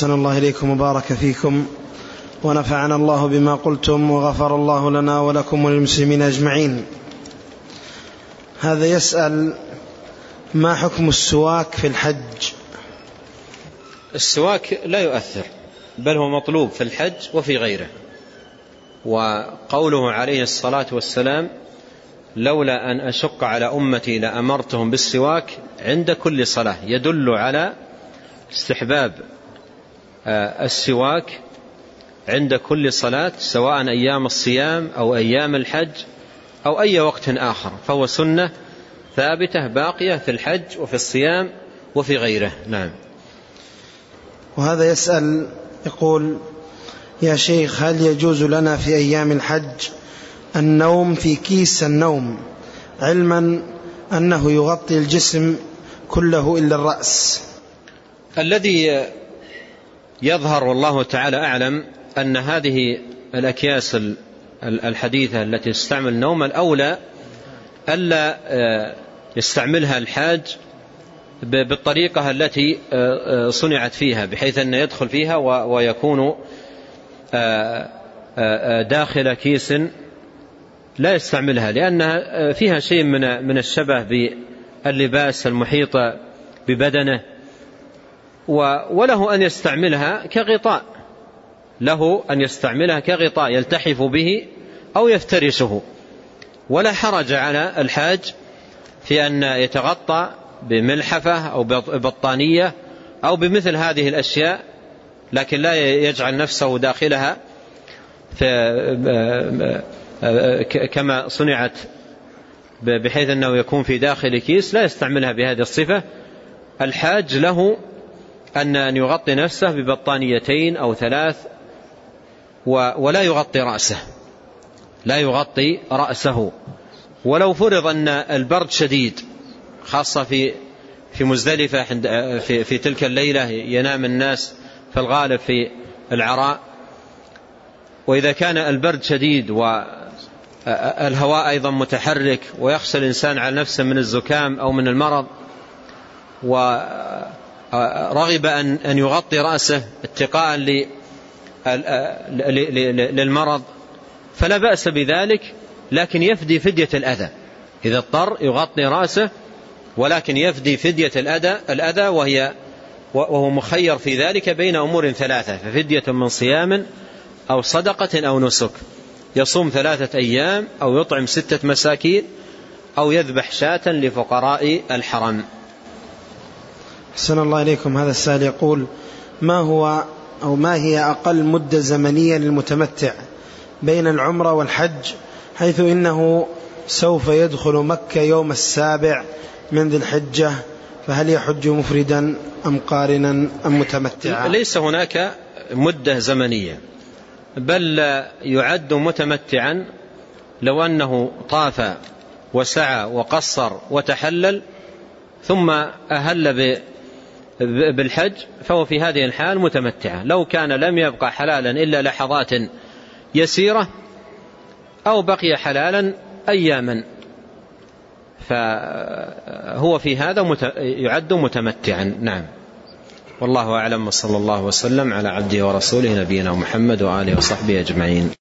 أحسن الله إليكم وبارك فيكم. ونفعنا الله بما قلتم وغفر الله لنا ولكم وللمسلمين أجمعين. هذا يسأل ما حكم السواك في الحج؟ السواك لا يؤثر بل هو مطلوب في الحج وفي غيره. وقوله عليه الصلاة والسلام لولا أن أشق على أمتي لأمرتهم بالسواك عند كل صلاة. يدل على استحباب السواك عند كل صلاة سواء أيام الصيام أو أيام الحج أو أي وقت آخر فهو سنة ثابتة باقية في الحج وفي الصيام وفي غيره. نعم. وهذا يسأل يقول يا شيخ هل يجوز لنا في أيام الحج النوم في كيس النوم علما أنه يغطي الجسم كله إلا الرأس؟ الذي يظهر والله تعالى أعلم أن هذه الأكياس الحديثة التي تستعمل النوم الأولى ألا آه، يستعملها الحاج بالطريقة التي آه، آه، صنعت فيها بحيث أن يدخل فيها ويكون داخل كيس لا يستعملها لأنها فيها شيء من من الشبه باللباس المحيط ببدنه وله أن يستعملها كغطاء. له أن يستعملها كغطاء يلتحف به أو يفترشه ولا حرج على الحاج في أن يتغطى بملحفة أو بطانية أو بمثل هذه الأشياء لكن لا يجعل نفسه داخلها كما صنعت بحيث أنه يكون في داخل كيس لا يستعملها بهذه الصفة. الحاج له أن يغطي نفسه ببطانيتين أو ثلاث ولا يغطي رأسه. لا يغطي رأسه. ولو فرض أن البرد شديد خاصة في في مزدلفة في, في تلك الليلة ينام الناس في الغالب في العراء. وإذا كان البرد شديد والهواء أيضا متحرك ويخشى الإنسان على نفسه من الزكام أو من المرض ورغب أن يغطي رأسه اتقاء للمرض. فلا بأس بذلك لكن يفدي فدية الأذى. إذا اضطر يغطي رأسه ولكن يفدي فدية الأذى, الأذى وهي وهو مخير في ذلك بين أمور ثلاثة. ففدية من صيام أو صدقة أو نسك. يصوم ثلاثة أيام أو يطعم ستة مساكين أو يذبح شاة لفقراء الحرم. حسن الله إليكم. هذا السائل يقول ما هو أو ما هي أقل مدة زمنية للمتمتع بين العمرة والحج؟ حيث إنه سوف يدخل مكة يوم السابع من ذي الحجة فهل يحج مفردا أم قارنا أم متمتعا؟ ليس هناك مدة زمنية بل يعد متمتعا لو أنه طاف وسعى وقصر وتحلل ثم أهل بالحج فهو في هذه الحال متمتعة. لو كان لم يبقى حلالا إلا لحظات يسيرة أو بقي حلالا أياما. فهو في هذا يعد متمتعا. نعم. والله أعلم وصلى الله وسلم على عبده ورسوله نبينا محمد وآله وصحبه أجمعين.